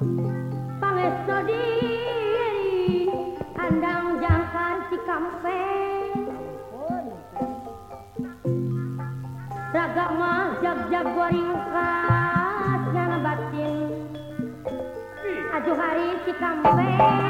Pangestu diri andang jangkar si kampeng. Raga mah batin. Aduh hari si kampeng.